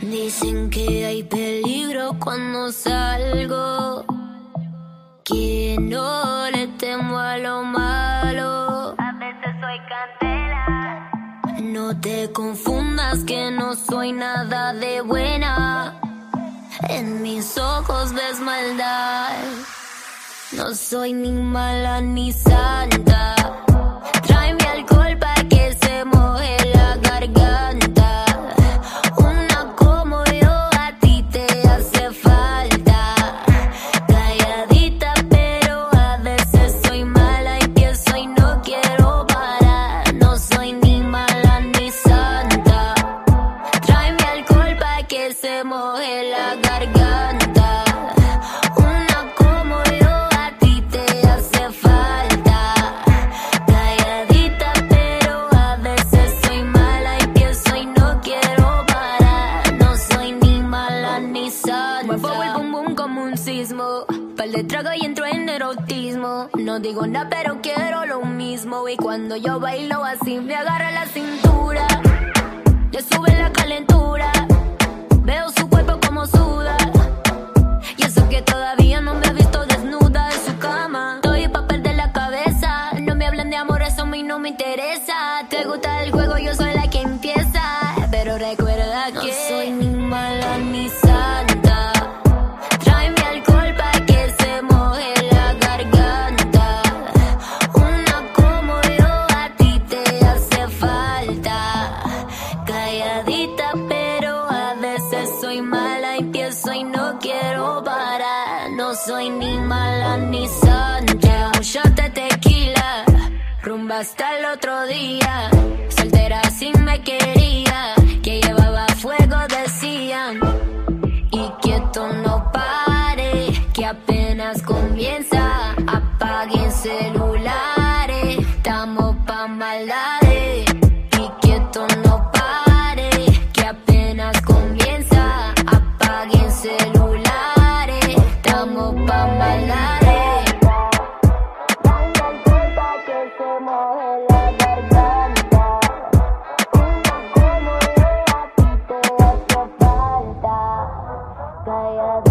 Dicen que hay peligro cuando salgo. Que no le temo a lo malo. A veces soy candela. No te confundas que no soy nada de buena. En mis ojos ves maldad. No soy ni mala ni santa. Se moje la garganta. Una como yo a ti te hace falta. Calladita, pero a veces soy mala y pienso y no quiero parar. No soy ni mala ni santa. Muevo el bum bum como un sismo. Par de trago y entro en erotismo. No digo nada, pero quiero lo mismo. Y cuando yo bailo así, me agarra la cintura. Gusta el juego, yo soy la que empieza. Pero recuerda que no soy ni mala ni santa. Tráeme alcohol pa' que se moje la garganta. Una como yo a ti te hace falta. Calladita, pero a veces soy mala y pienso y no quiero parar. No soy ni mala ni santa. Hasta el otro día. Soltera si me quería, que llevaba fuego decían. Y que esto no pare, que apenas comienza. Apaguen celulares, Gaya